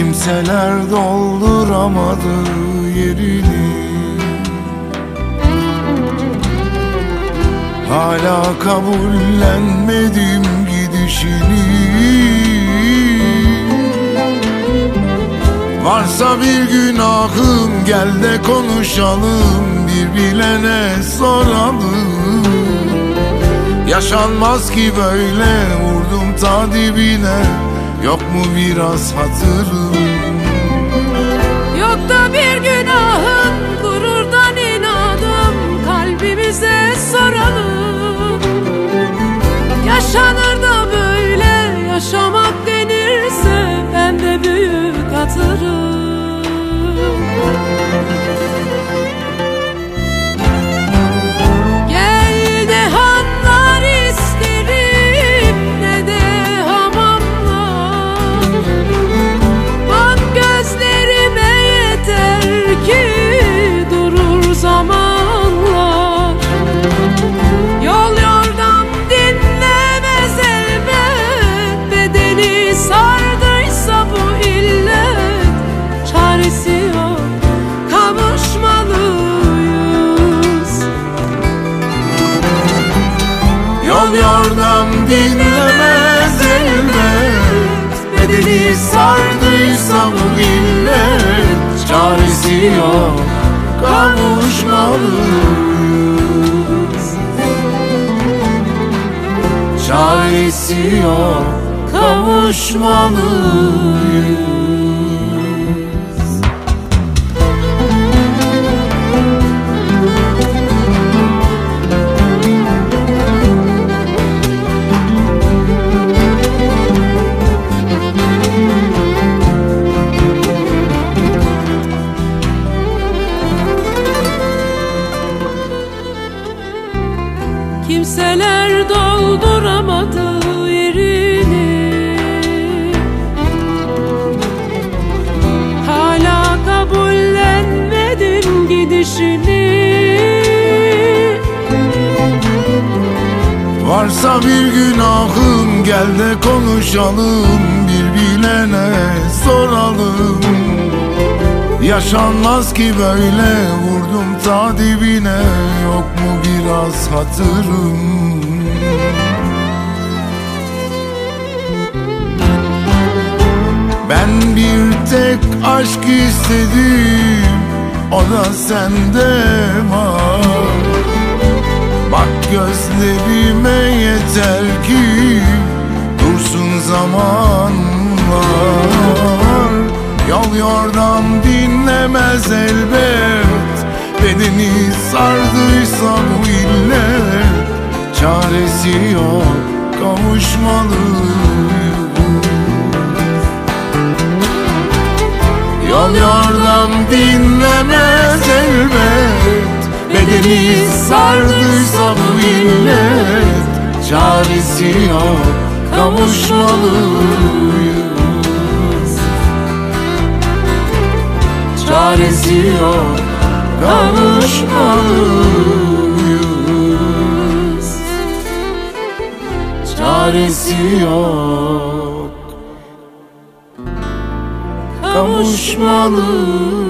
Kimseler dolduramadı yerini. Hala kabullenmedim gidişini. Varsa bir günahım gel de konuşalım Bir bilene soralım. Yaşanmaz ki böyle vurdum ta dibine Yok mu biraz hatırım Yol yordam dinlemez elbet. Bedeni sardıysa bu illet Çaresi yok. Kavuşmalıyız. Çaresi yok. Kavuşmalıyız Kimseler dolduramadı yerini. Hala kabullenmedin gidişini. Varsa bir günahım gel de konuşalım Bir bilene soralım Yaşanmaz ki böyle vurdum ta dibine Yok mu biraz hatırım? Ben bir tek aşk istedim O da sende var. Bak gözlerime yeter ki sardıysa bu illet Çaresi yok kavuşmalıyız. Yol yordam dinlemez elbet Bedeni sardıysa bu illet Çaresi yok kavuşmalıyız. Çaresi yok kavuşmalıyız Çaresi yok. Kavuşmalıyız